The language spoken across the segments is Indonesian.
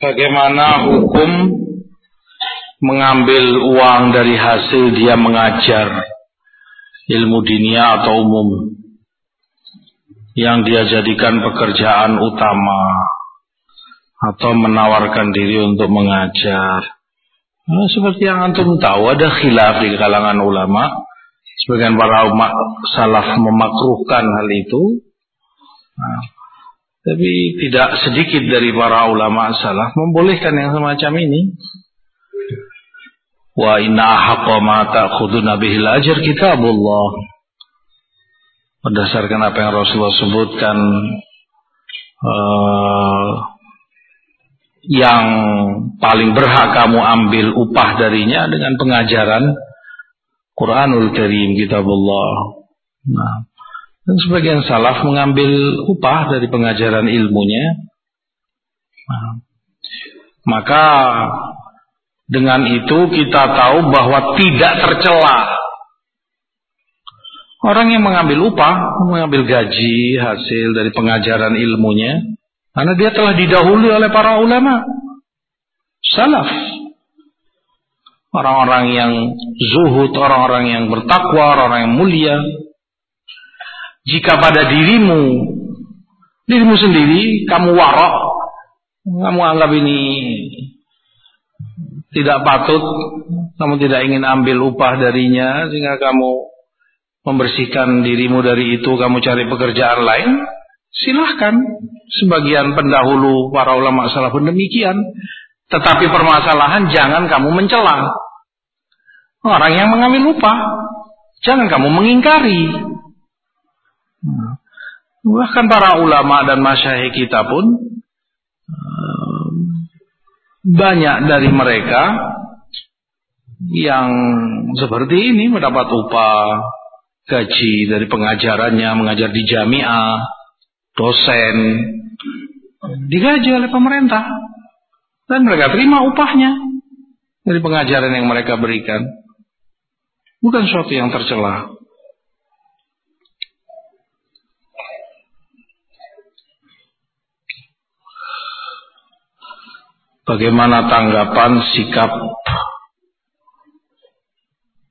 Bagaimana hukum mengambil uang dari hasil dia mengajar ilmu dunia atau umum yang dia jadikan pekerjaan utama atau menawarkan diri untuk mengajar. Nah, seperti yang antum tahu ada khilaf di kalangan ulama. Sebagian para umat salaf memakruhkan hal itu. Nah, tapi tidak sedikit dari para ulama salaf membolehkan yang semacam ini. Wa inna haqqa ma ta'khuduna bihil ajr kitabullah. Berdasarkan apa yang Rasulullah sebutkan uh, yang paling berhak kamu ambil upah darinya dengan pengajaran Quranul Karim kitabullah. Nah, dan sebagian salaf mengambil upah dari pengajaran ilmunya. Maka dengan itu kita tahu bahwa tidak tercela orang yang mengambil upah, mengambil gaji hasil dari pengajaran ilmunya, karena dia telah didahului oleh para ulama salaf. Orang-orang yang zuhud, orang-orang yang bertakwa, orang-orang yang mulia, jika pada dirimu, dirimu sendiri, kamu warok, kamu anggap ini tidak patut, kamu tidak ingin ambil upah darinya, sehingga kamu membersihkan dirimu dari itu, kamu cari pekerjaan lain, silahkan. Sebagian pendahulu para ulama salah pun demikian. Tetapi permasalahan jangan kamu mencela. Orang yang mengambil upah, jangan kamu mengingkari. Bahkan para ulama dan masyayikh kita pun eh, banyak dari mereka yang seperti ini mendapat upah gaji dari pengajarannya mengajar di jamiah dosen digaji oleh pemerintah. Dan mereka terima upahnya dari pengajaran yang mereka berikan. Bukan suatu yang tercela Bagaimana tanggapan sikap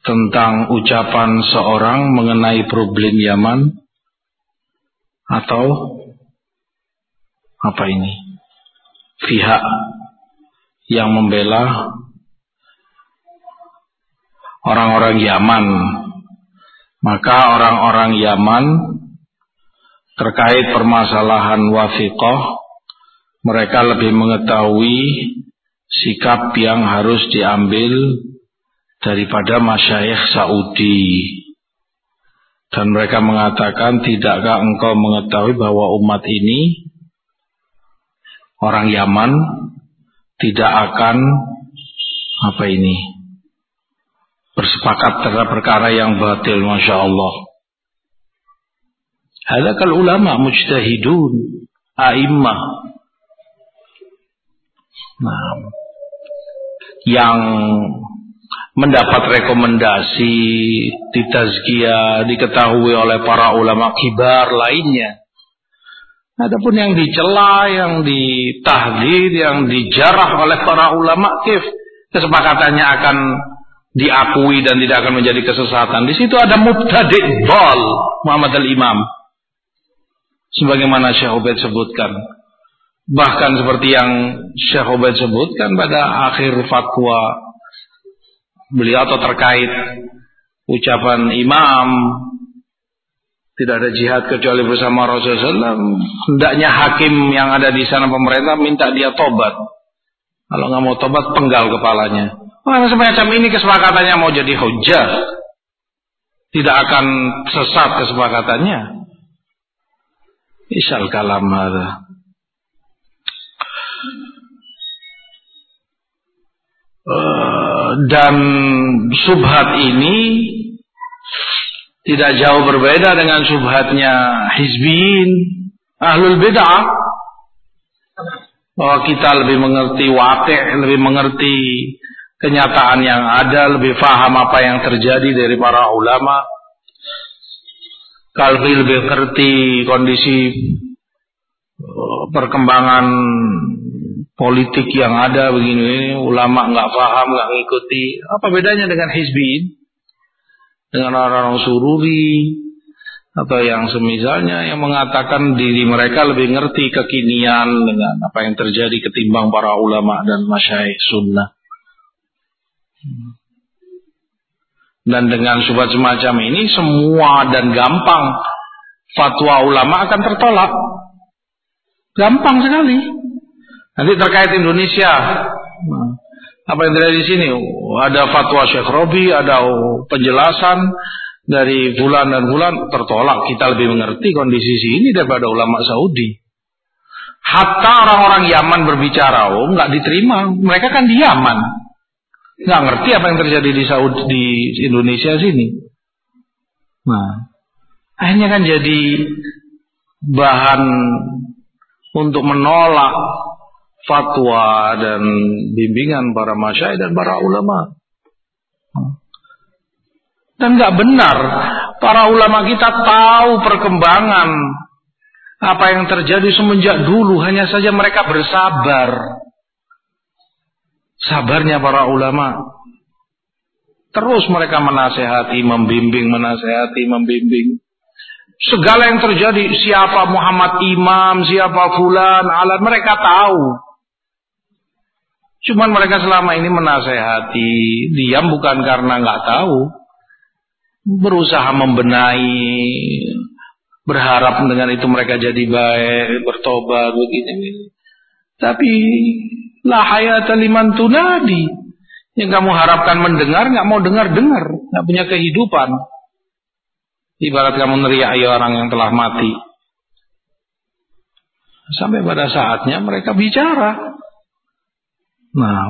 tentang ucapan seorang mengenai problem Yaman atau apa ini? Pihak yang membela orang-orang Yaman. Maka orang-orang Yaman terkait permasalahan wafiqah mereka lebih mengetahui sikap yang harus diambil daripada masyayikh Saudi. Dan mereka mengatakan, tidakkah engkau mengetahui bahwa umat ini, orang Yaman, tidak akan, apa ini, bersepakat terhadap perkara yang batil, Masya Allah. Hadakal ulama mujtahidun, a'immah, Nah, yang mendapat rekomendasi di tazkiyah diketahui oleh para ulama kibar lainnya. Adapun yang dicela, yang ditahdid, yang dijarah oleh para ulama kif, kesepakatannya akan diakui dan tidak akan menjadi kesesatan. Di situ ada mubtadi' Muhammad al-Imam. Sebagaimana Syekh Ubaid sebutkan. Bahkan seperti yang Syekh Ubaid sebutkan pada akhir fatwa beliau atau terkait ucapan imam tidak ada jihad kecuali bersama Rasulullah hendaknya hakim yang ada di sana pemerintah minta dia tobat. Kalau nggak mau tobat penggal kepalanya. Orang semacam ini kesepakatannya mau jadi hujah. Tidak akan sesat kesepakatannya. Isal kalam ada. Eh, dan subhat ini tidak jauh berbeda dengan subhatnya hizbin ahlul bid'ah bahwa kita lebih mengerti wakil, lebih mengerti kenyataan yang ada, lebih faham apa yang terjadi dari para ulama. Kalbi lebih mengerti kondisi eh, perkembangan politik yang ada begini, ulama nggak paham, nggak ngikuti. Apa bedanya dengan hizbin? Dengan orang-orang sururi atau yang semisalnya yang mengatakan diri mereka lebih ngerti kekinian dengan apa yang terjadi ketimbang para ulama dan masyaih sunnah. Dan dengan subhat semacam ini semua dan gampang fatwa ulama akan tertolak. Gampang sekali. Nanti terkait Indonesia. Apa yang terjadi di sini? Ada fatwa Syekh Robi, ada penjelasan dari bulan dan bulan tertolak. Kita lebih mengerti kondisi sini daripada ulama Saudi. Hatta orang-orang Yaman berbicara, oh nggak diterima. Mereka kan di Yaman, nggak ngerti apa yang terjadi di Saudi di Indonesia sini. Nah, akhirnya kan jadi bahan untuk menolak fatwa dan bimbingan para masyai dan para ulama. Dan nggak benar para ulama kita tahu perkembangan apa yang terjadi semenjak dulu hanya saja mereka bersabar. Sabarnya para ulama. Terus mereka menasehati, membimbing, menasehati, membimbing. Segala yang terjadi, siapa Muhammad Imam, siapa Fulan, Alat, mereka tahu. Cuman mereka selama ini menasehati, diam bukan karena nggak tahu, berusaha membenahi, berharap dengan itu mereka jadi baik, bertobat begini. Tapi la hayata liman tunadi. Yang kamu harapkan mendengar nggak mau dengar-dengar, nggak punya kehidupan. Ibarat kamu neriak orang yang telah mati. Sampai pada saatnya mereka bicara. Nah.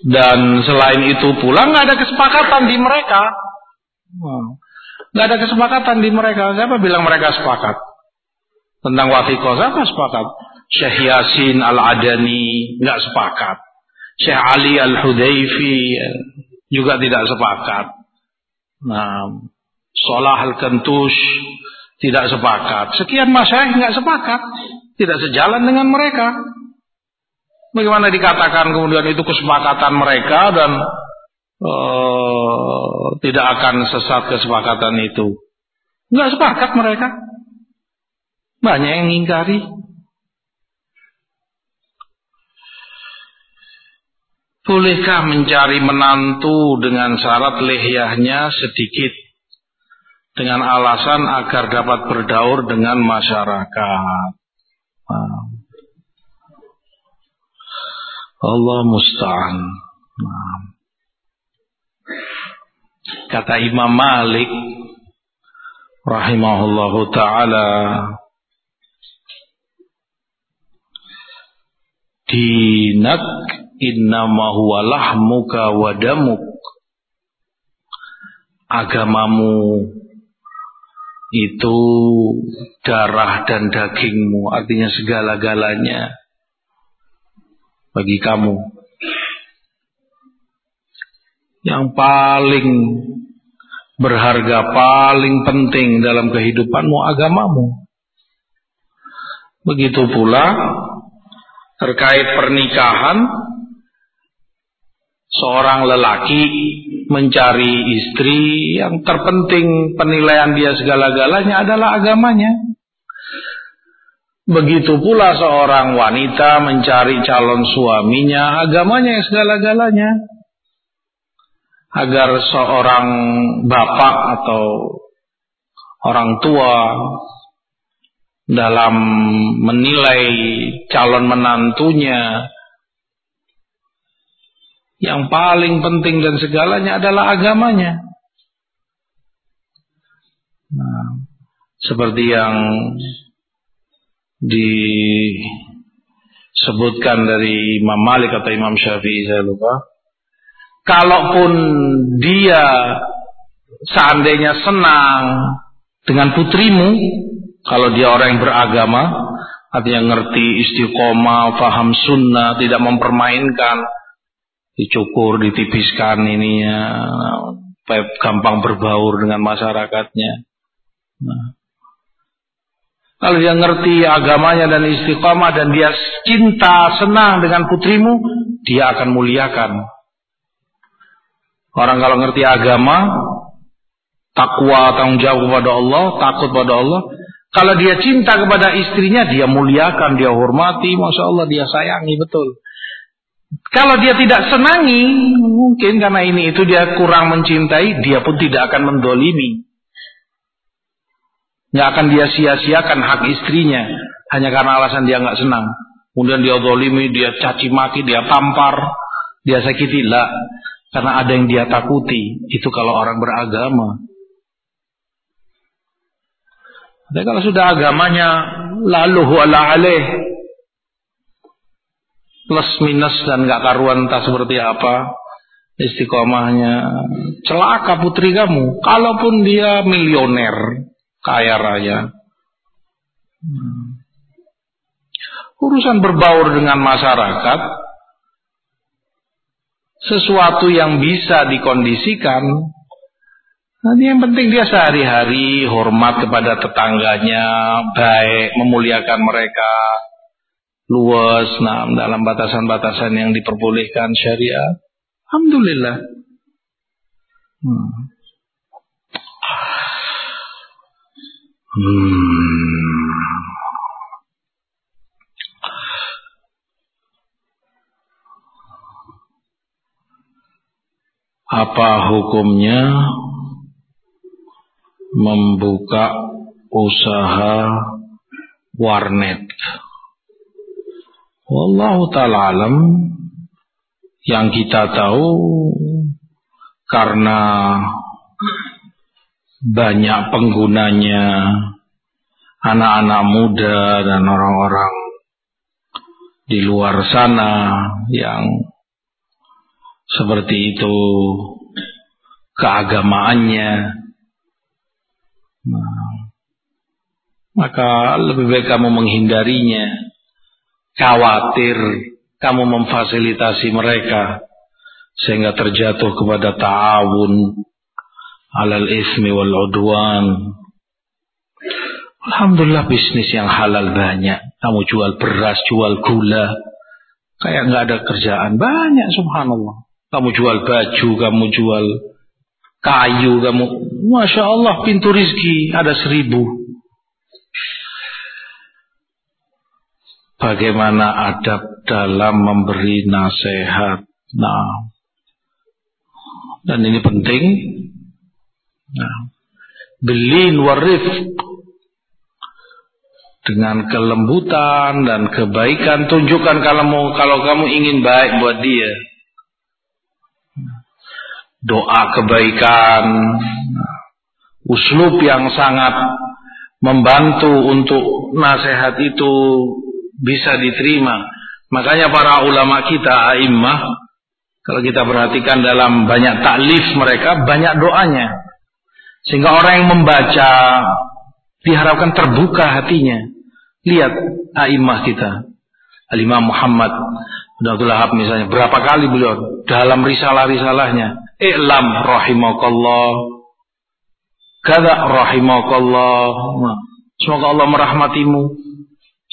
Dan selain itu pula nggak ada kesepakatan di mereka. Nggak ada kesepakatan di mereka. Siapa bilang mereka sepakat? Tentang wafikoh siapa sepakat? Syekh Yasin Al-Adani nggak sepakat. Syekh Ali Al-Hudayfi juga tidak sepakat. Nah, Solah Al-Kentush tidak sepakat. Sekian masyarakat nggak sepakat. Tidak sejalan dengan mereka. Bagaimana dikatakan kemudian itu kesepakatan mereka dan uh, tidak akan sesat kesepakatan itu. Nggak sepakat mereka. Banyak yang mengingkari. Bolehkah mencari menantu dengan syarat lehyahnya sedikit dengan alasan agar dapat berdaur dengan masyarakat? Allah musta'an. Kata Imam Malik rahimahullahu taala dinak innama huwa lahmuka wa agamamu itu darah dan dagingmu artinya segala-galanya bagi kamu. Yang paling berharga paling penting dalam kehidupanmu agamamu. Begitu pula terkait pernikahan seorang lelaki mencari istri yang terpenting penilaian dia segala-galanya adalah agamanya. Begitu pula seorang wanita mencari calon suaminya agamanya yang segala-galanya. Agar seorang bapak atau orang tua dalam menilai calon menantunya yang paling penting dan segalanya adalah agamanya. Nah, seperti yang disebutkan dari Imam Malik atau Imam Syafi'i saya lupa. Kalaupun dia seandainya senang dengan putrimu, kalau dia orang yang beragama, artinya ngerti istiqomah, faham sunnah, tidak mempermainkan, dicukur, ditipiskan ininya, gampang berbaur dengan masyarakatnya. Nah. Kalau dia ngerti agamanya dan istiqamah dan dia cinta, senang dengan putrimu, dia akan muliakan. Orang kalau ngerti agama, takwa, tanggung jawab kepada Allah, takut pada Allah, kalau dia cinta kepada istrinya, dia muliakan, dia hormati, masya Allah, dia sayangi betul. Kalau dia tidak senangi, mungkin karena ini itu dia kurang mencintai, dia pun tidak akan mendolimi. Nggak akan dia sia-siakan hak istrinya hanya karena alasan dia nggak senang. Kemudian dia dolimi, dia caci maki, dia tampar, dia sakiti lah. Karena ada yang dia takuti. Itu kalau orang beragama. Tapi kalau sudah agamanya lalu ala alih plus minus dan nggak karuan entah seperti apa istiqomahnya. Celaka putri kamu. Kalaupun dia milioner kaya raya. Hmm. urusan berbaur dengan masyarakat sesuatu yang bisa dikondisikan Nanti yang penting dia sehari-hari hormat kepada tetangganya, baik, memuliakan mereka, luas nah, dalam batasan-batasan yang diperbolehkan syariat. Alhamdulillah. Hmm. Hmm. Apa hukumnya membuka usaha warnet? Wallahu ta'ala alam. Yang kita tahu karena banyak penggunanya anak-anak muda dan orang-orang di luar sana yang seperti itu keagamaannya. Nah, maka lebih baik kamu menghindarinya khawatir kamu memfasilitasi mereka sehingga terjatuh kepada ta'awun alal ismi wal udwan. Alhamdulillah bisnis yang halal banyak. Kamu jual beras, jual gula. Kayak nggak ada kerjaan. Banyak subhanallah. Kamu jual baju, kamu jual kayu, kamu Masya Allah pintu rizki ada seribu bagaimana adab dalam memberi nasihat. Nah, dan ini penting. Nah, belin warif dengan kelembutan dan kebaikan tunjukkan kalau kalau kamu ingin baik buat dia. Doa kebaikan, uslub yang sangat membantu untuk nasihat itu bisa diterima. Makanya para ulama kita, a'immah, kalau kita perhatikan dalam banyak taklif mereka, banyak doanya. Sehingga orang yang membaca diharapkan terbuka hatinya. Lihat a'immah kita. Al-Imam Muhammad Wahab misalnya. Berapa kali beliau dalam risalah-risalahnya. I'lam rahimakallah. Kada rahimakallah. Semoga Allah merahmatimu.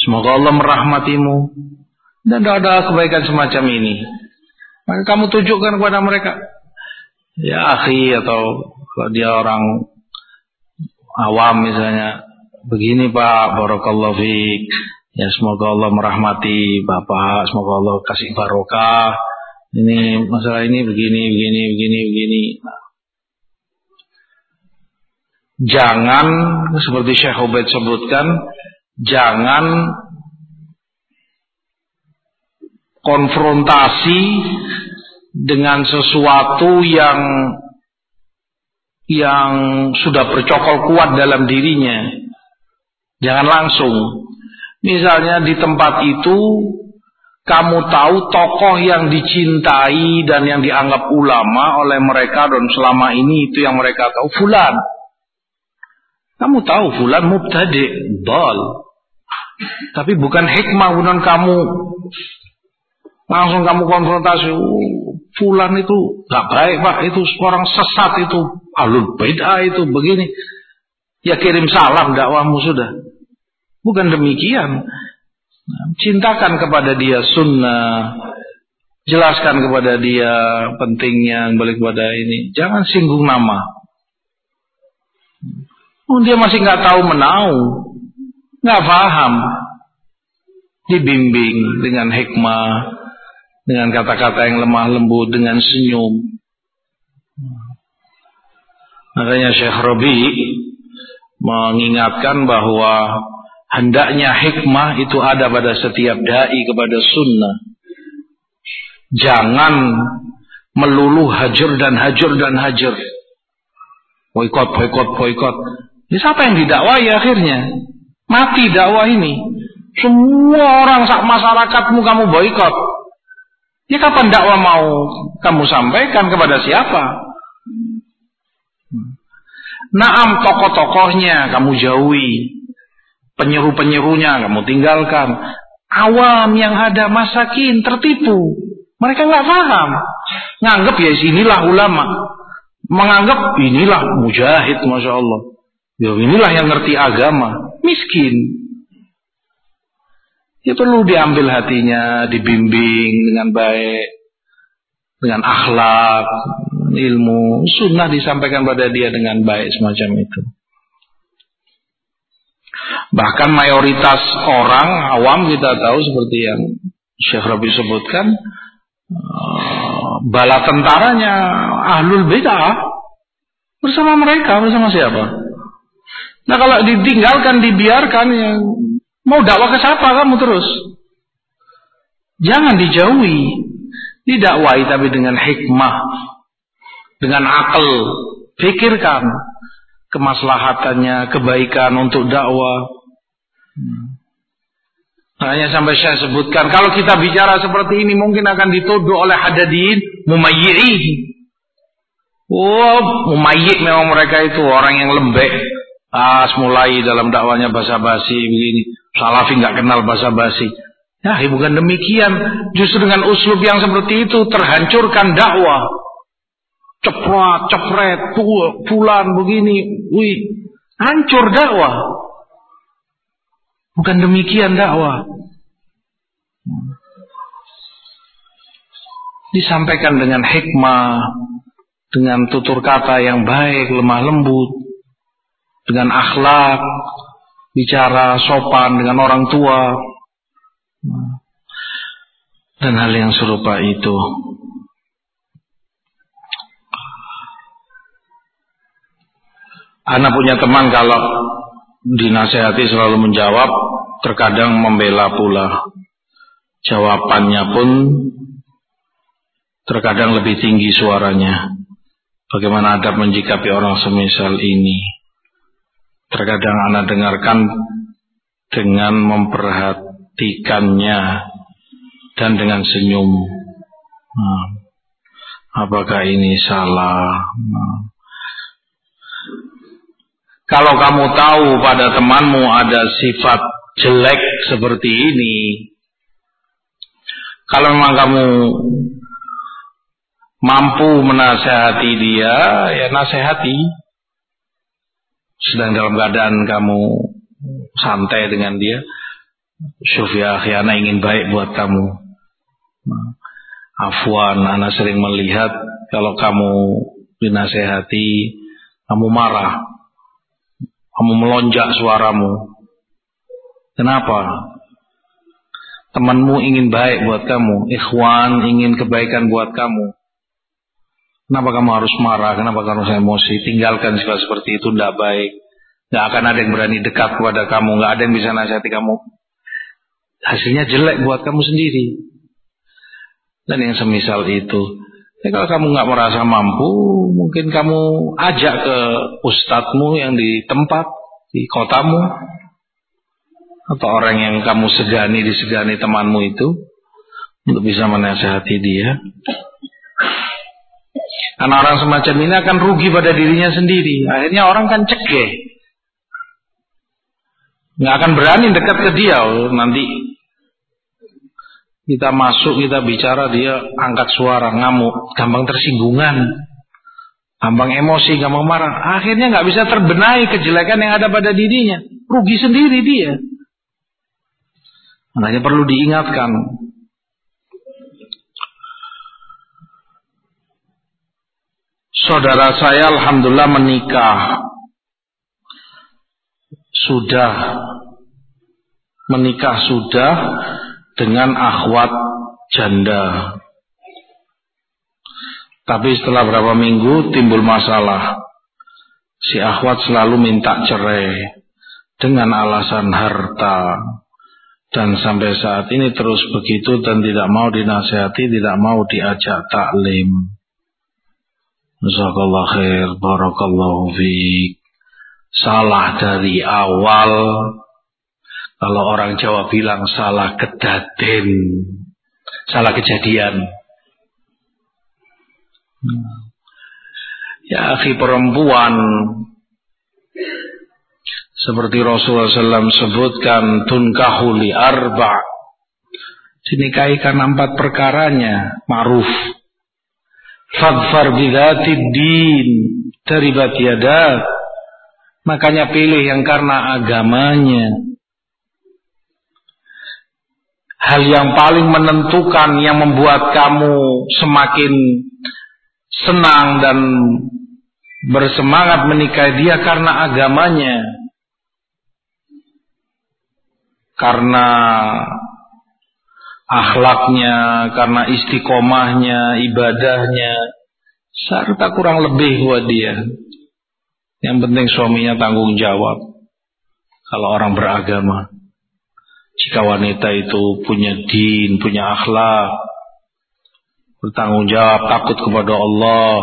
Semoga Allah merahmatimu. Dan tidak ada kebaikan semacam ini. Maka kamu tunjukkan kepada mereka. Ya akhi atau kalau dia orang awam misalnya. Begini Pak, Barakallahu fiqh. Ya semoga Allah merahmati Bapak, semoga Allah kasih barokah. Ini masalah ini begini, begini, begini, begini. Jangan seperti Syekh Ubaid sebutkan, jangan konfrontasi dengan sesuatu yang yang sudah bercokol kuat dalam dirinya. Jangan langsung. Misalnya di tempat itu kamu tahu tokoh yang dicintai dan yang dianggap ulama oleh mereka dan selama ini itu yang mereka tahu fulan. Kamu tahu fulan mubtadi, dal. Tapi bukan hikmah bukan kamu Langsung kamu konfrontasi, oh, fulan itu gak baik pak, itu orang sesat itu, alul beda itu begini. Ya kirim salam dakwahmu sudah. Bukan demikian. Cintakan kepada dia sunnah. Jelaskan kepada dia pentingnya balik kepada ini. Jangan singgung nama. Oh, dia masih nggak tahu menau, nggak paham. Dibimbing dengan hikmah, dengan kata-kata yang lemah lembut, dengan senyum. Makanya Syekh Robi mengingatkan bahwa hendaknya hikmah itu ada pada setiap dai kepada sunnah. Jangan melulu hajar dan hajar dan hajar. Boykot, boykot, boykot. Ini siapa yang didakwai akhirnya? Mati dakwah ini. Semua orang sak masyarakatmu kamu boykot. Ya kapan dakwah mau kamu sampaikan kepada siapa? Naam tokoh-tokohnya kamu jauhi. Penyeru-penyerunya kamu tinggalkan. Awam yang ada masakin tertipu. Mereka nggak paham. Nganggap ya inilah ulama. Menganggap inilah mujahid Masya Allah. Ya inilah yang ngerti agama. Miskin. Ya perlu diambil hatinya, dibimbing dengan baik. Dengan akhlak, ilmu, sunnah disampaikan pada dia dengan baik semacam itu. Bahkan mayoritas orang awam kita tahu seperti yang Syekh Rabi sebutkan, eh, bala tentaranya ahlul bid'ah bersama mereka, bersama siapa? Nah kalau ditinggalkan, dibiarkan, ya, mau dakwah ke siapa kamu terus? Jangan dijauhi. Didakwai tapi dengan hikmah. Dengan akal. Pikirkan kemaslahatannya, kebaikan untuk dakwah. Hanya sampai saya sebutkan, kalau kita bicara seperti ini mungkin akan dituduh oleh hadadin mumayyi'i. Oh, mumayyik memang mereka itu orang yang lembek. Pas mulai dalam dakwanya basa-basi begini. Salafi nggak kenal basa-basi. Ya, bukan demikian. Justru dengan uslub yang seperti itu terhancurkan dakwah. Ceprat, cepret, pulan begini. Wih, hancur dakwah. Bukan demikian dakwah. Disampaikan dengan hikmah, dengan tutur kata yang baik, lemah lembut dengan akhlak, bicara sopan dengan orang tua, dan hal yang serupa itu. Anak punya teman kalau dinasehati selalu menjawab, terkadang membela pula. Jawabannya pun terkadang lebih tinggi suaranya. Bagaimana adab menjikapi orang semisal ini? Terkadang anak dengarkan dengan memperhatikannya dan dengan senyum. Nah, apakah ini salah? Nah. Kalau kamu tahu pada temanmu ada sifat jelek seperti ini, kalau memang kamu mampu menasehati dia, ya nasehati sedang dalam keadaan kamu santai dengan dia Sofia Akhiana ingin baik buat kamu. Afwan Anak sering melihat Kalau kamu dinasehati Kamu marah Kamu melonjak suaramu. Kenapa? Temanmu ingin baik buat kamu Ikhwan ingin kebaikan buat kamu Kenapa kamu harus marah? Kenapa kamu harus emosi? Tinggalkan sifat seperti itu tidak baik. Tidak akan ada yang berani dekat kepada kamu. Tidak ada yang bisa nasihati kamu. Hasilnya jelek buat kamu sendiri. Dan yang semisal itu. Ya, kalau kamu nggak merasa mampu, mungkin kamu ajak ke ustadzmu yang di tempat, di kotamu. Atau orang yang kamu segani, disegani temanmu itu. Untuk bisa menasihati dia. Karena orang semacam ini akan rugi pada dirinya sendiri. Akhirnya orang kan cegah. Nggak akan berani dekat ke dia. Oh, nanti Kita masuk, kita bicara, dia angkat suara, ngamuk, gampang tersinggungan, gampang emosi, gampang marah. Akhirnya nggak bisa terbenahi kejelekan yang ada pada dirinya. Rugi sendiri dia. Makanya perlu diingatkan. Saudara saya Alhamdulillah menikah. Sudah. Menikah sudah dengan akhwat janda. Tapi setelah berapa minggu timbul masalah. Si akhwat selalu minta cerai dengan alasan harta. Dan sampai saat ini terus begitu dan tidak mau dinasehati, tidak mau diajak taklim. Jazakallah khair, barakallahu fiik. Salah dari awal. Kalau orang Jawa bilang salah kedaden, salah kejadian. Ya akhi perempuan. Seperti Rasulullah SAW sebutkan tunkahuli arba. Dinikahi karena empat perkaranya ma'ruf fadfar bidatid din dari batiadat makanya pilih yang karena agamanya. Hal yang paling menentukan yang membuat kamu semakin senang dan bersemangat menikahi dia karena agamanya. Karena akhlaknya karena istiqomahnya ibadahnya serta kurang lebih buat dia yang penting suaminya tanggung jawab kalau orang beragama jika wanita itu punya din, punya akhlak, bertanggung jawab, takut kepada Allah,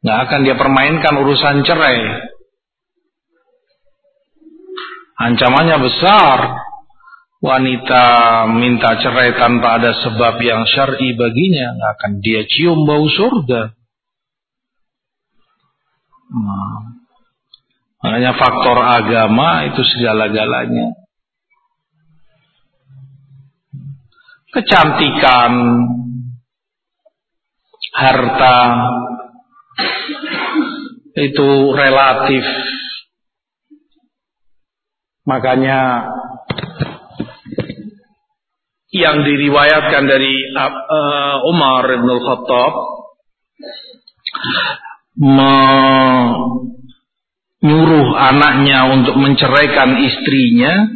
nggak akan dia permainkan urusan cerai. Ancamannya besar. Wanita minta cerai tanpa ada sebab yang syar'i baginya, nggak akan dia cium bau surga. Nah, makanya faktor agama itu segala-galanya. kecantikan, harta itu relatif. Makanya yang diriwayatkan dari uh, Umar bin Khattab menyuruh anaknya untuk menceraikan istrinya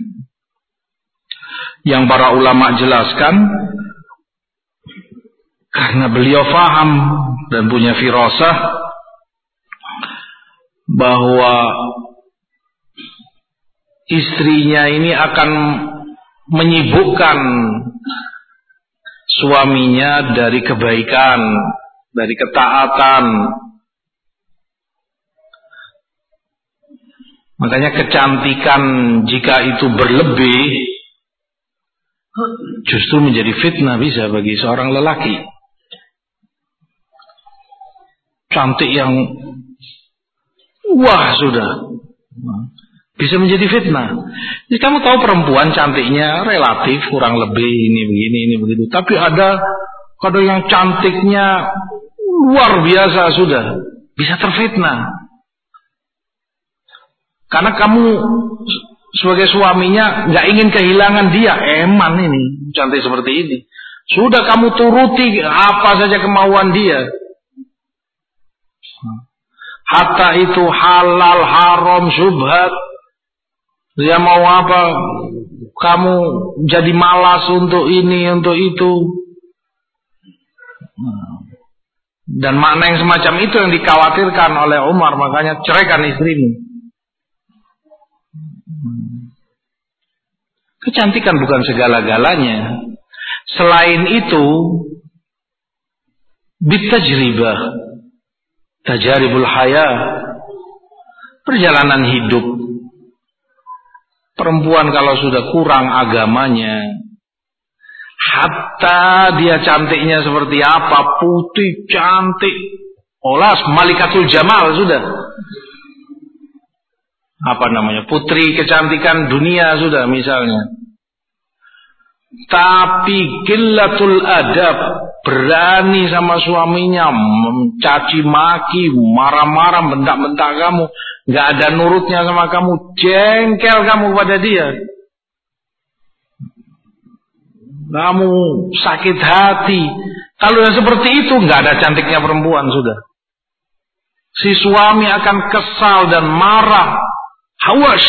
yang para ulama jelaskan karena beliau faham dan punya firasah bahwa istrinya ini akan menyibukkan suaminya dari kebaikan, dari ketaatan. Makanya kecantikan jika itu berlebih justru menjadi fitnah bisa bagi seorang lelaki. Cantik yang wah sudah bisa menjadi fitnah. Jadi kamu tahu perempuan cantiknya relatif kurang lebih ini begini ini begitu. Tapi ada ada yang cantiknya luar biasa sudah bisa terfitnah. Karena kamu sebagai suaminya nggak ingin kehilangan dia eman ini cantik seperti ini sudah kamu turuti apa saja kemauan dia hatta itu halal haram subhat dia mau apa kamu jadi malas untuk ini untuk itu dan makna yang semacam itu yang dikhawatirkan oleh Umar makanya ceraikan istrimu Kecantikan bukan segala-galanya. Selain itu, bitajribah, tajaribul haya, perjalanan hidup. Perempuan kalau sudah kurang agamanya, hatta dia cantiknya seperti apa, putih, cantik, olas, malikatul jamal sudah. Apa namanya putri kecantikan dunia sudah misalnya. Tapi kilatul adab berani sama suaminya mencaci maki, marah-marah, bentak-bentak kamu, nggak ada nurutnya sama kamu, jengkel kamu pada dia. Kamu sakit hati. Kalau yang seperti itu nggak ada cantiknya perempuan sudah. Si suami akan kesal dan marah, hawas.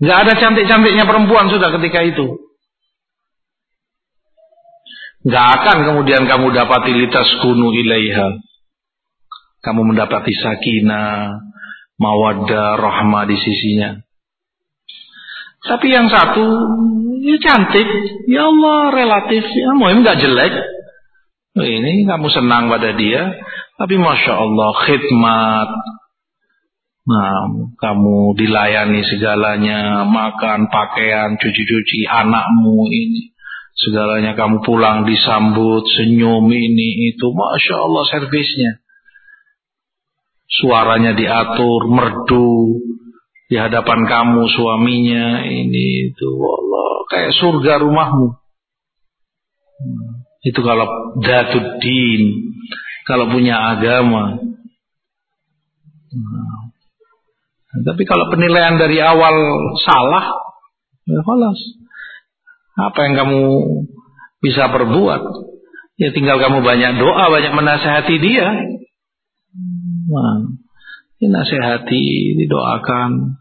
Nggak ada cantik-cantiknya perempuan sudah ketika itu. Nggak akan kemudian kamu dapati litas kunu ilaiha. Kamu mendapati sakinah, mawaddah, rahmah di sisinya. Tapi yang satu, ya cantik, ya Allah relatif, ya mungkin nggak jelek. Ini kamu senang pada dia, tapi masya Allah khidmat. Nah, kamu dilayani segalanya, makan, pakaian, cuci-cuci anakmu ini Segalanya kamu pulang disambut, senyum ini itu. Masya Allah servisnya. Suaranya diatur, merdu. Di hadapan kamu suaminya ini itu. Allah kayak surga rumahmu. Itu kalau datuddin. Kalau punya agama. Nah, tapi kalau penilaian dari awal salah, ya. Apa yang kamu bisa perbuat? Ya tinggal kamu banyak doa, banyak menasehati dia. Nah, dinasehati, didoakan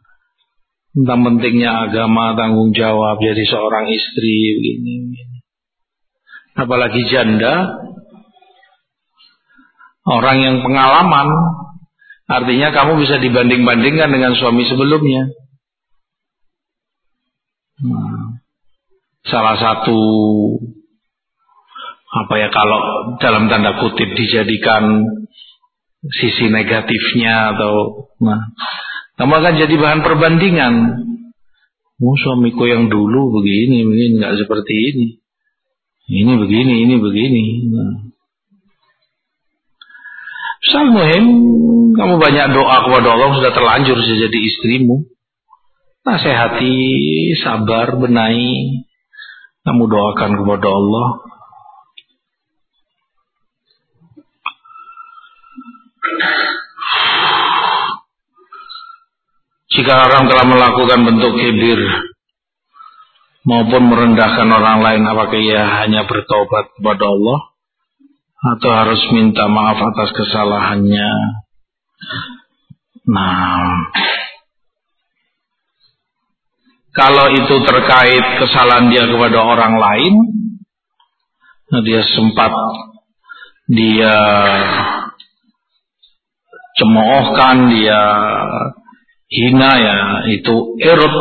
tentang pentingnya agama, tanggung jawab, jadi seorang istri begini. begini. Apalagi janda, orang yang pengalaman, artinya kamu bisa dibanding-bandingkan dengan suami sebelumnya. Salah satu apa ya kalau dalam tanda kutip dijadikan sisi negatifnya atau nah kamu akan jadi bahan perbandingan. Oh suamiku yang dulu begini begini nggak seperti ini. Ini begini ini begini nah. muhim kamu banyak doa kepada Allah sudah terlanjur jadi istrimu. Nasihati sabar benahi kamu doakan kepada Allah. Jika orang telah melakukan bentuk kibir maupun merendahkan orang lain apakah ia hanya bertobat kepada Allah atau harus minta maaf atas kesalahannya? Nah kalau itu terkait kesalahan dia kepada orang lain, nah dia sempat dia cemoohkan, dia hina ya, itu irut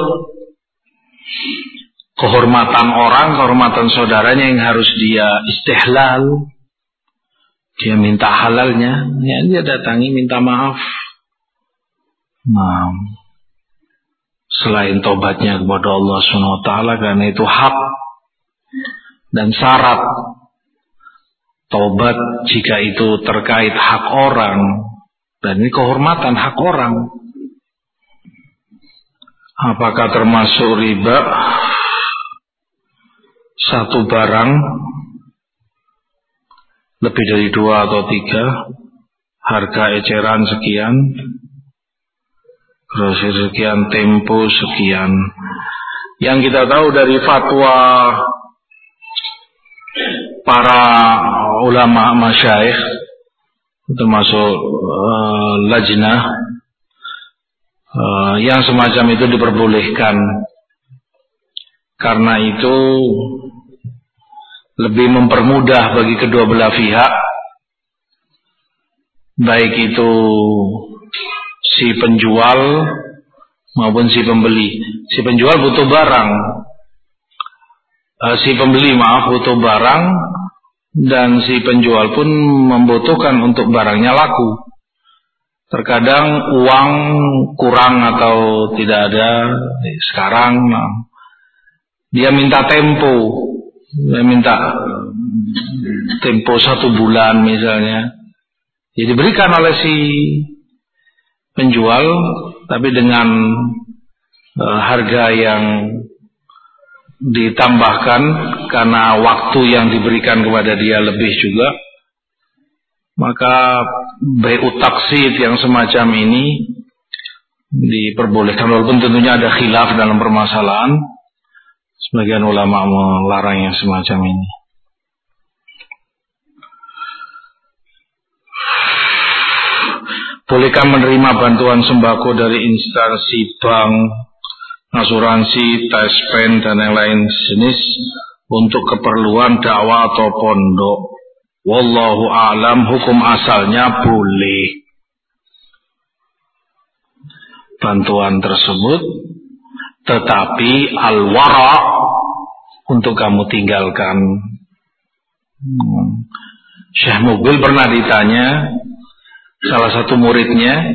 kehormatan orang, kehormatan saudaranya yang harus dia istihlal. Dia minta halalnya, ya dia datangi minta maaf. Nah, selain tobatnya kepada Allah SWT karena itu hak dan syarat. Tobat jika itu terkait hak orang dan ini kehormatan hak orang. Apakah termasuk riba? Satu barang lebih dari dua atau tiga harga eceran sekian sekian, tempo sekian. Yang kita tahu dari fatwa para ulama masyaikh termasuk uh, lajnah uh, yang semacam itu diperbolehkan karena itu lebih mempermudah bagi kedua belah pihak baik itu si penjual maupun si pembeli. Si penjual butuh barang, uh, si pembeli maaf butuh barang dan si penjual pun membutuhkan untuk barangnya laku. Terkadang uang kurang atau tidak ada sekarang nah, dia minta tempo, dia minta tempo satu bulan misalnya. Jadi diberikan oleh si penjual tapi dengan uh, harga yang ditambahkan karena waktu yang diberikan kepada dia lebih juga maka BU taksid yang semacam ini diperbolehkan. Walaupun tentunya ada khilaf dalam permasalahan sebagian ulama melarang yang semacam ini Bolehkah menerima bantuan sembako dari instansi bank, asuransi, tes pen, dan yang lain jenis untuk keperluan dakwah atau pondok? Wallahu alam hukum asalnya boleh. Bantuan tersebut tetapi al-wara untuk kamu tinggalkan. Hmm. Syekh pernah ditanya salah satu muridnya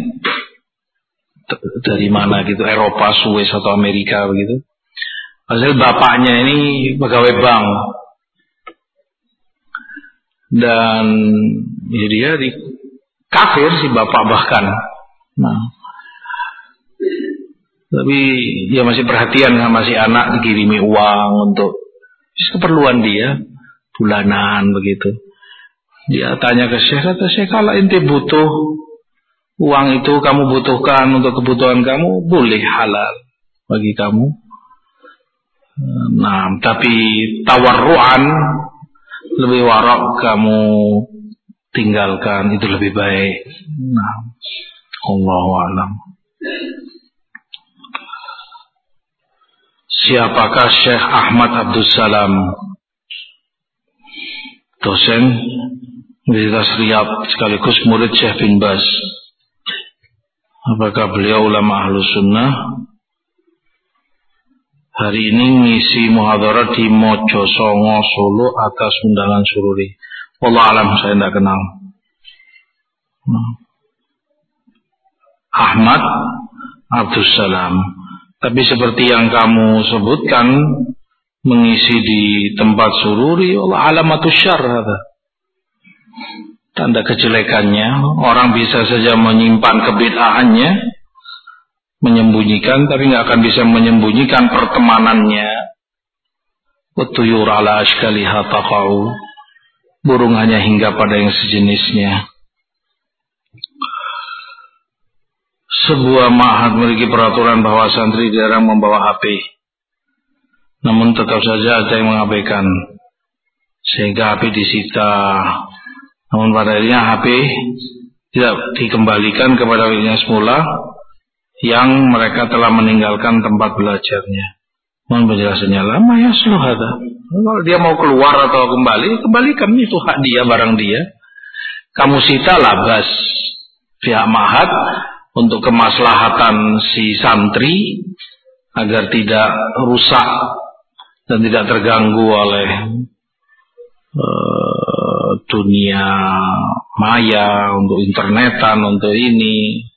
dari mana gitu Eropa, Swiss atau Amerika begitu. Hasil bapaknya ini pegawai bank dan ya dia di kafir si bapak bahkan. Nah, tapi dia masih perhatian sama si anak dikirimi uang untuk keperluan dia bulanan begitu. Dia tanya ke Syekh, kata Syekh, kalau inti butuh uang itu kamu butuhkan untuk kebutuhan kamu, boleh halal bagi kamu. Nah, tapi tawarruan lebih warok kamu tinggalkan itu lebih baik. Nah, Allah alam. Siapakah Syekh Ahmad Abdul Salam? Dosen Universitas Riyadh sekaligus murid Syekh bin Bas. Apakah beliau ulama ahlu sunnah? Hari ini ngisi muhadarat di Mojo Songo Solo atas undangan sururi. Allah alam saya tidak kenal. Ahmad Abdus Salam. Tapi seperti yang kamu sebutkan mengisi di tempat sururi Allah alamatus syar tanda kejelekannya orang bisa saja menyimpan kebid'ahannya menyembunyikan tapi nggak akan bisa menyembunyikan pertemanannya. Utuyur ala ashkaliha taqa'u burung hanya hingga pada yang sejenisnya. Sebuah mahat memiliki peraturan bahwa santri jarang membawa HP namun tetap saja ada yang mengabaikan sehingga HP disita namun pada akhirnya HP tidak dikembalikan kepada miliknya semula yang mereka telah meninggalkan tempat belajarnya. Mohon penjelasannya lama ya ada. Kalau dia mau keluar atau kembali, kembalikan itu hak dia, barang dia. Kamu sita labas pihak mahat untuk kemaslahatan si santri agar tidak rusak dan tidak terganggu oleh uh, dunia maya, untuk internetan, untuk ini,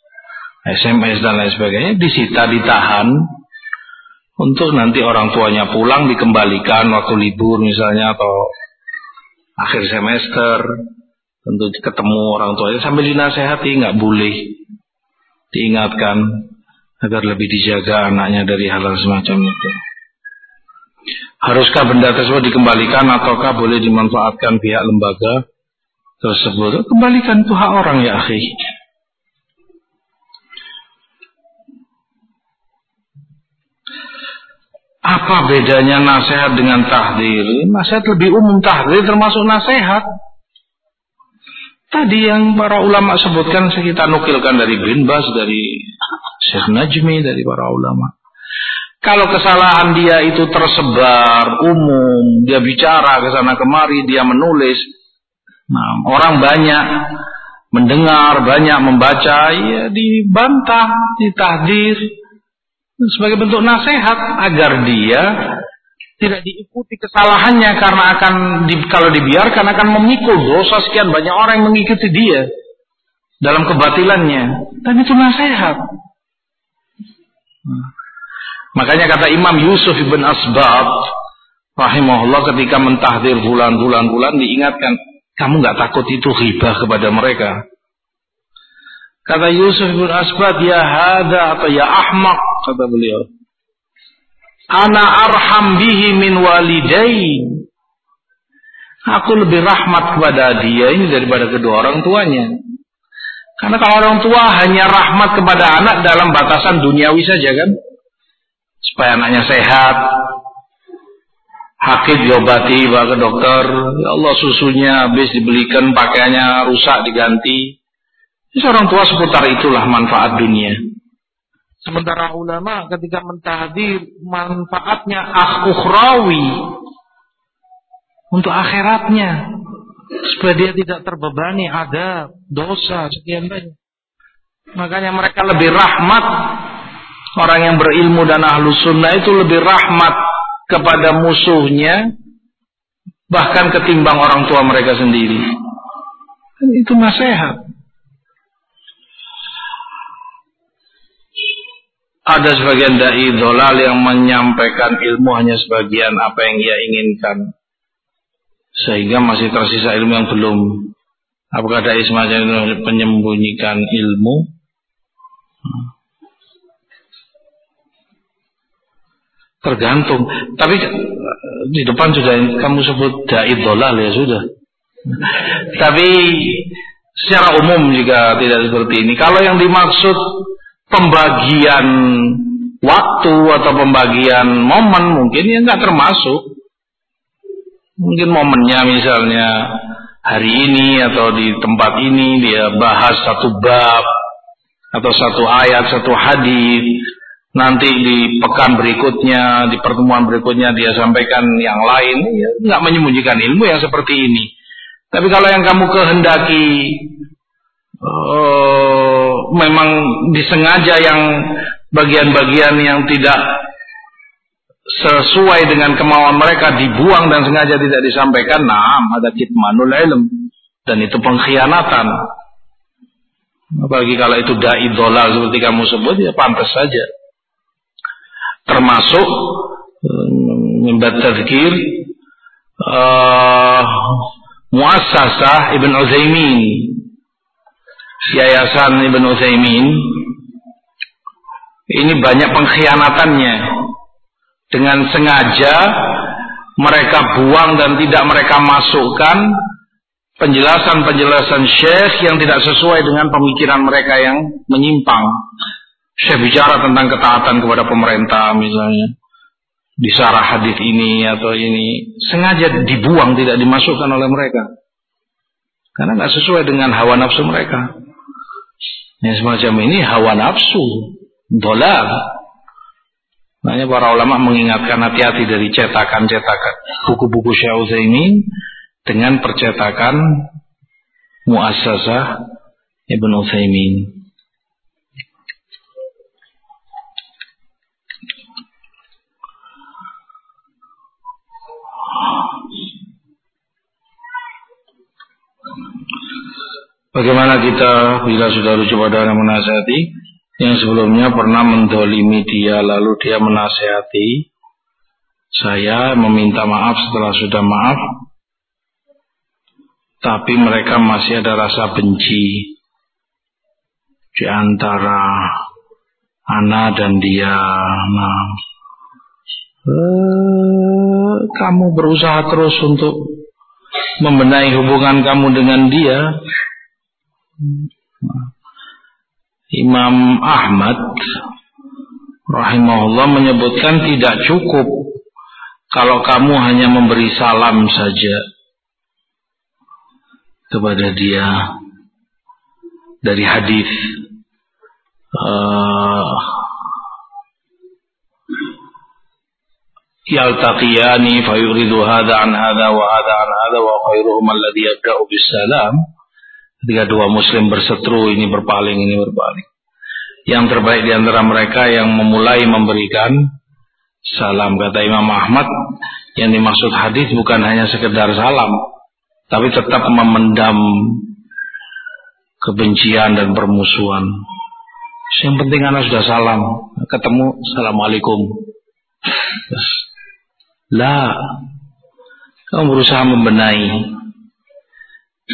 SMS dan lain sebagainya disita ditahan untuk nanti orang tuanya pulang dikembalikan waktu libur misalnya atau akhir semester tentu ketemu orang tuanya sambil dinasehati nggak boleh diingatkan agar lebih dijaga anaknya dari hal-hal semacam itu. Haruskah benda tersebut dikembalikan ataukah boleh dimanfaatkan pihak lembaga tersebut? Kembalikan itu hak orang ya akhi. Apa bedanya nasihat dengan tahdir? Nasihat lebih umum, tahdir termasuk nasihat. Tadi yang para ulama sebutkan kita nukilkan dari bin Bas, dari Syekh Najmi, dari para ulama. Kalau kesalahan dia itu tersebar umum, dia bicara ke sana kemari, dia menulis. Nah, orang banyak mendengar, banyak membaca, ya dibantah, ditahdir sebagai bentuk nasihat agar dia tidak diikuti kesalahannya karena akan di, kalau dibiarkan akan memikul dosa sekian banyak orang yang mengikuti dia dalam kebatilannya dan itu nasihat. Nah. Makanya kata Imam Yusuf ibn Asbab rahimahullah ketika mentahdir bulan-bulan-bulan diingatkan, kamu nggak takut itu riba kepada mereka. Kata Yusuf ibn Asbab, ya hada atau ya ahmak kata beliau. ana arham bihi min walidai. Aku lebih rahmat kepada dia ini daripada kedua orang tuanya. Karena kalau orang tua hanya rahmat kepada anak dalam batasan duniawi saja kan. Supaya anaknya sehat. Hakid diobati, bawa ke dokter. Ya Allah susunya habis dibelikan, pakaiannya rusak diganti. Jadi orang tua seputar itulah manfaat dunia. Sementara ulama ketika mentahdir manfaatnya akhukhrawi untuk akhiratnya supaya dia tidak terbebani ada dosa sekian banyak. Makanya mereka lebih rahmat orang yang berilmu dan ahlu sunnah itu lebih rahmat kepada musuhnya bahkan ketimbang orang tua mereka sendiri. Itu nasihat. Ada sebagian dai dolal yang menyampaikan ilmu hanya sebagian apa yang ia inginkan. Sehingga masih tersisa ilmu yang belum. Apakah dai semacam itu menyembunyikan ilmu? Tergantung. Tapi di depan sudah kamu sebut dai dolal ya sudah. Tapi secara umum juga tidak seperti ini. Kalau yang dimaksud pembagian waktu atau pembagian momen mungkin ya nggak termasuk. Mungkin momennya misalnya hari ini atau di tempat ini dia bahas satu bab atau satu ayat, satu hadis. Nanti di pekan berikutnya, di pertemuan berikutnya dia sampaikan yang lain, ya, nggak menyembunyikan ilmu yang seperti ini. Tapi kalau yang kamu kehendaki uh, memang disengaja yang bagian-bagian yang tidak sesuai dengan kemauan mereka dibuang dan sengaja tidak disampaikan, nah ada kitmanul ilm dan itu pengkhianatan. Apalagi kalau itu dai dolal seperti kamu sebut ya pantas saja. Termasuk membuat tazkir uh, muassasah Ibn Uzaimin Yayasan Ibn Utsaimin ini banyak pengkhianatannya. Dengan sengaja mereka buang dan tidak mereka masukkan penjelasan-penjelasan syekh yang tidak sesuai dengan pemikiran mereka yang menyimpang. Syekh bicara tentang ketaatan kepada pemerintah misalnya. Di sarah hadis ini atau ini sengaja dibuang tidak dimasukkan oleh mereka. Karena nggak sesuai dengan hawa nafsu mereka. Yang semacam ini hawa nafsu, dolal. Makanya para ulama mengingatkan hati-hati dari cetakan-cetakan buku-buku Syekh ini dengan percetakan muassasah Ibnu Utsaimin. Bagaimana kita bila sudah rujuk pada yang menasihati yang sebelumnya pernah mendolimi dia lalu dia menasehati. Saya meminta maaf setelah sudah maaf. Tapi mereka masih ada rasa benci. Di antara Ana dan dia. Nah, eh, kamu berusaha terus untuk membenahi hubungan kamu dengan dia, Imam Ahmad rahimahullah menyebutkan tidak cukup kalau kamu hanya memberi salam saja kepada dia. Dari hadis uh, yaltaqiyani fayuridu hadha an hadha wa hadha an hadha wa khairuhum alladhi yabda'u bis salam Ketika dua muslim berseteru ini berpaling ini berpaling. Yang terbaik di antara mereka yang memulai memberikan salam kata Imam Ahmad yang dimaksud hadis bukan hanya sekedar salam tapi tetap memendam kebencian dan permusuhan. Yang penting anak sudah salam, ketemu assalamualaikum. Lah, kamu berusaha membenahi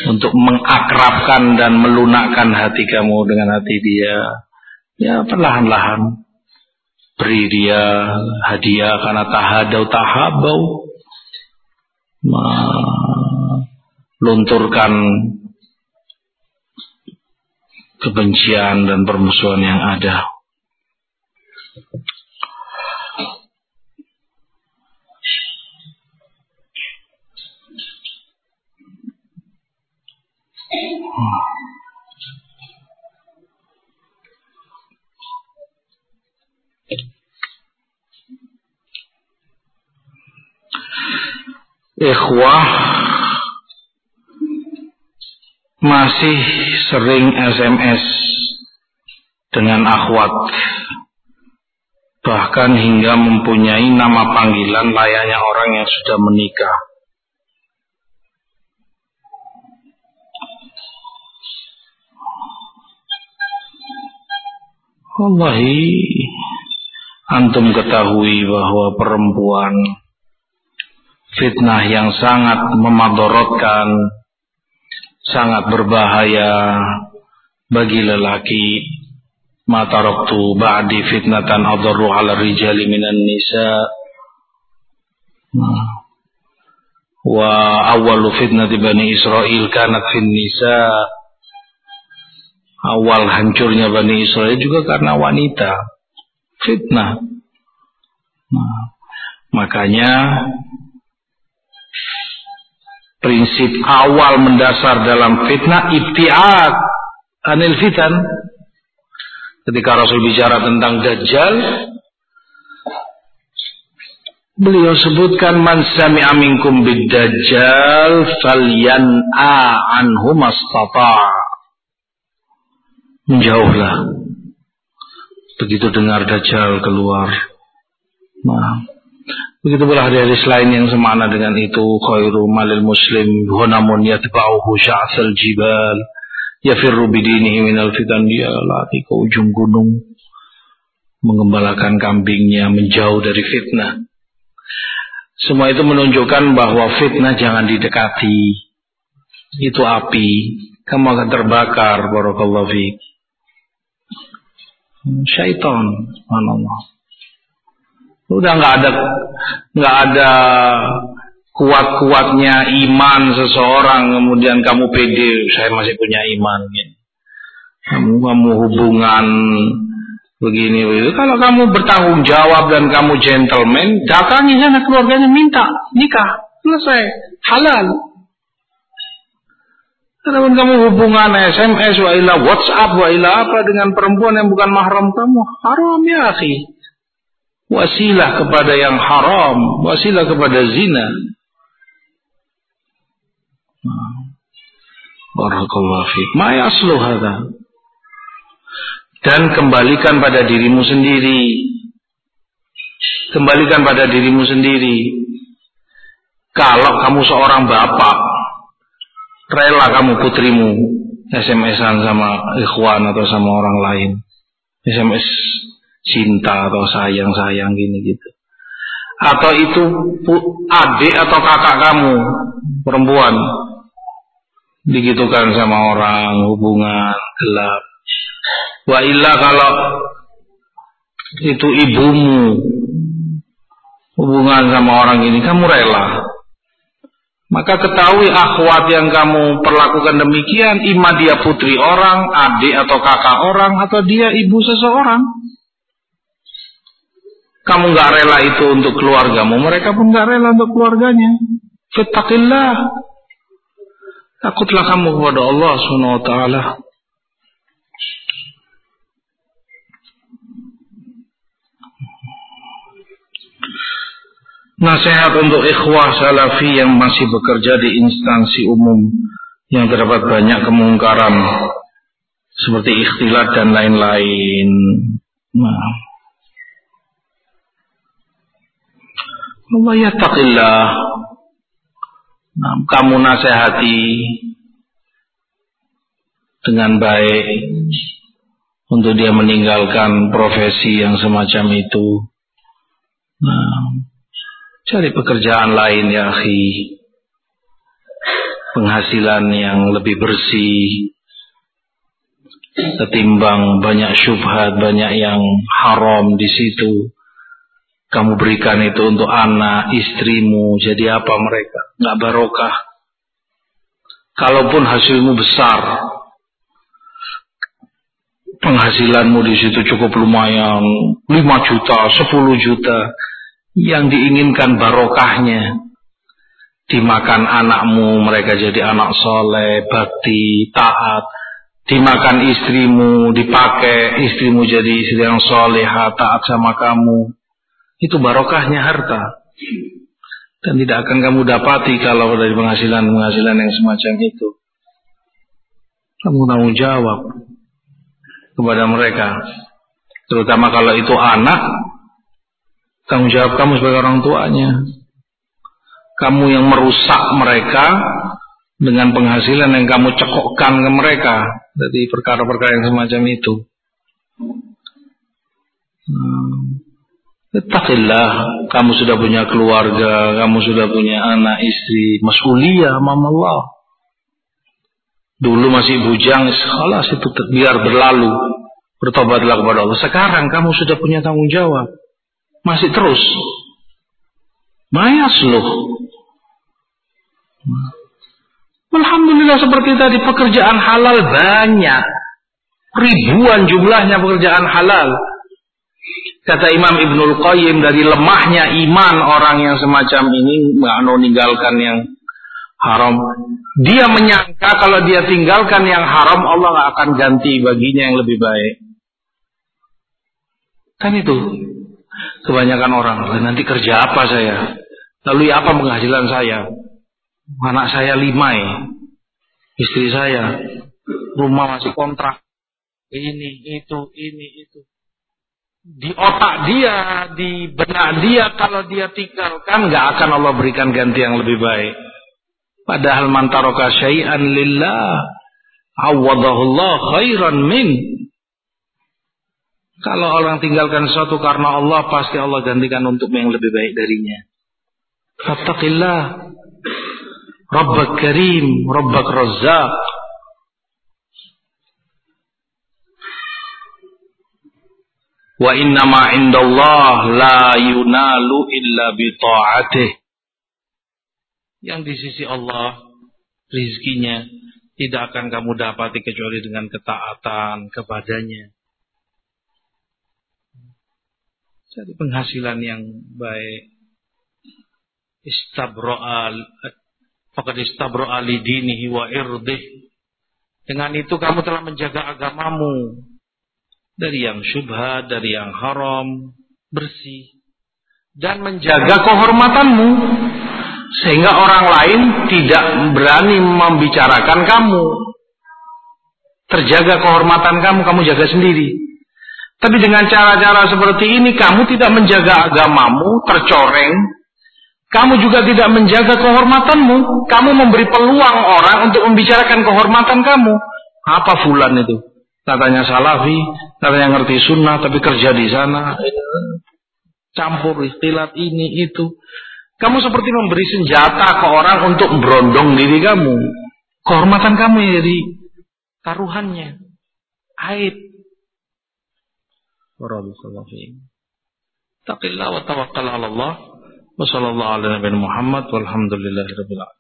untuk mengakrabkan dan melunakkan hati kamu dengan hati dia. Ya perlahan-lahan. beri dia hadiah karena tahadau tahabau melunturkan kebencian dan permusuhan yang ada. Ikhwah masih sering SMS dengan akhwat bahkan hingga mempunyai nama panggilan layaknya orang yang sudah menikah Wallahi antum ketahui bahwa perempuan fitnah yang sangat memadorotkan sangat berbahaya bagi lelaki mata roktu ba'di fitnatan adarru ala rijali minan nisa. Wa awalu fitnati bani Israel kanat fin nisa awal hancurnya Bani Israel juga karena wanita. Fitnah. Nah, makanya prinsip awal mendasar dalam fitnah ibtiad anil fitan. Ketika Rasul bicara tentang Dajjal beliau sebutkan man sami'a minkum bid-dajjal falyan'a anhu mastata' menjauhlah. Begitu dengar Dajjal keluar. Nah, begitu pula hadis lain yang semana dengan itu khairu malil muslim hunamun yatba'uhu sya'sal jibal yafirru bidinihi minal fitan dia lari ke ujung gunung mengembalakan kambingnya menjauh dari fitnah semua itu menunjukkan bahwa fitnah jangan didekati itu api kamu akan terbakar barakallahu fiik syaitan subhanallah. Udah nggak ada nggak ada kuat-kuatnya iman seseorang kemudian kamu pede saya masih punya iman. Kamu kamu hubungan begini begitu. Kalau kamu bertanggung jawab dan kamu gentleman datangi sana keluarganya minta nikah selesai halal Kalau kamu hubungan SMS wa ila WhatsApp wa ila apa dengan perempuan yang bukan mahram kamu, haram ya akhi. Wasilah kepada yang haram, wasilah kepada zina. Barakallahu fiik. Ma yaslu hadha. Dan kembalikan pada dirimu sendiri. Kembalikan pada dirimu sendiri. Kalau kamu seorang bapak rela kamu putrimu SMS-an sama ikhwan atau sama orang lain. SMS cinta atau sayang-sayang gini gitu. Atau itu adik atau kakak kamu perempuan digitukan sama orang hubungan gelap. Wa illa kalau itu ibumu hubungan sama orang ini kamu rela maka ketahui akhwat yang kamu perlakukan demikian, ima dia putri orang, adik atau kakak orang, atau dia ibu seseorang. Kamu nggak rela itu untuk keluargamu, mereka pun nggak rela untuk keluarganya. Fittaqillah. Takutlah kamu kepada Allah Subhanahu wa. Nasihat untuk ikhwah salafi yang masih bekerja di instansi umum yang terdapat banyak kemungkaran seperti ikhtilat dan lain-lain. Nah. Allah ya taqillah. Nah, kamu nasihati dengan baik untuk dia meninggalkan profesi yang semacam itu. Nah, Cari pekerjaan lain ya akhi. Penghasilan yang lebih bersih. ketimbang banyak syubhat, banyak yang haram di situ. Kamu berikan itu untuk anak, istrimu, jadi apa mereka? Nggak barokah. Kalaupun hasilmu besar, penghasilanmu di situ cukup lumayan, 5 juta, 10 juta, yang diinginkan barokahnya. Dimakan anakmu, mereka jadi anak soleh, bakti, taat. Dimakan istrimu, dipakai istrimu jadi istri yang soleh, taat sama kamu. Itu barokahnya harta. Dan tidak akan kamu dapati kalau dari penghasilan-penghasilan yang semacam itu. Kamu tanggung jawab kepada mereka. Terutama kalau itu anak, tanggung jawab kamu sebagai orang tuanya. Kamu yang merusak mereka dengan penghasilan yang kamu cekokkan ke mereka dari perkara-perkara yang semacam itu. Hmm. kamu sudah punya keluarga, kamu sudah punya anak, istri, mas'uliyah, mama Allah. Dulu masih bujang, sekolah itu biar berlalu. Bertobatlah kepada Allah. Sekarang kamu sudah punya tanggung jawab. Masih terus. Mayas loh. Alhamdulillah seperti tadi pekerjaan halal banyak. Ribuan jumlahnya pekerjaan halal. Kata Imam Ibnul Qayyim dari lemahnya iman orang yang semacam ini nggak meninggalkan yang haram. Dia menyangka kalau dia tinggalkan yang haram Allah nggak akan ganti baginya yang lebih baik. Kan itu kebanyakan orang. Nanti kerja apa saya? Lalu apa penghasilan saya? Anak saya lima ya. Istri saya. Rumah masih kontrak. Ini, itu, ini, itu. Di otak dia, di benak dia, kalau dia tinggalkan, nggak akan Allah berikan ganti yang lebih baik. Padahal mantaroka syai'an lillah. Awadahullah khairan min. Kalau orang tinggalkan sesuatu karena Allah, pasti Allah gantikan untuk yang lebih baik darinya. Fattaqillah. Rabbak karim, Rabbak razzaq. Wa innama indallah la yunalu illa bita'atih. Yang di sisi Allah, rizkinya tidak akan kamu dapati kecuali dengan ketaatan kepadanya. Cari penghasilan yang baik. Istabro'al Fakat istabro'al dinihi wa irdih. Dengan itu kamu telah menjaga agamamu. Dari yang syubhat, dari yang haram, bersih. Dan menjaga kehormatanmu. Sehingga orang lain tidak berani membicarakan kamu. Terjaga kehormatan kamu, kamu jaga sendiri. Tapi dengan cara-cara seperti ini kamu tidak menjaga agamamu, tercoreng. Kamu juga tidak menjaga kehormatanmu. Kamu memberi peluang orang untuk membicarakan kehormatan kamu. Apa fulan itu? Katanya salafi, katanya ngerti sunnah, tapi kerja di sana. Campur istilah ini, itu. Kamu seperti memberi senjata ke orang untuk berondong diri kamu. Kehormatan kamu jadi taruhannya. Aib Barakallahu fiik. Taqillah wa tawakkal 'ala Allah. Wa sallallahu ala nabiyina Muhammad walhamdulillahi rabbil alamin.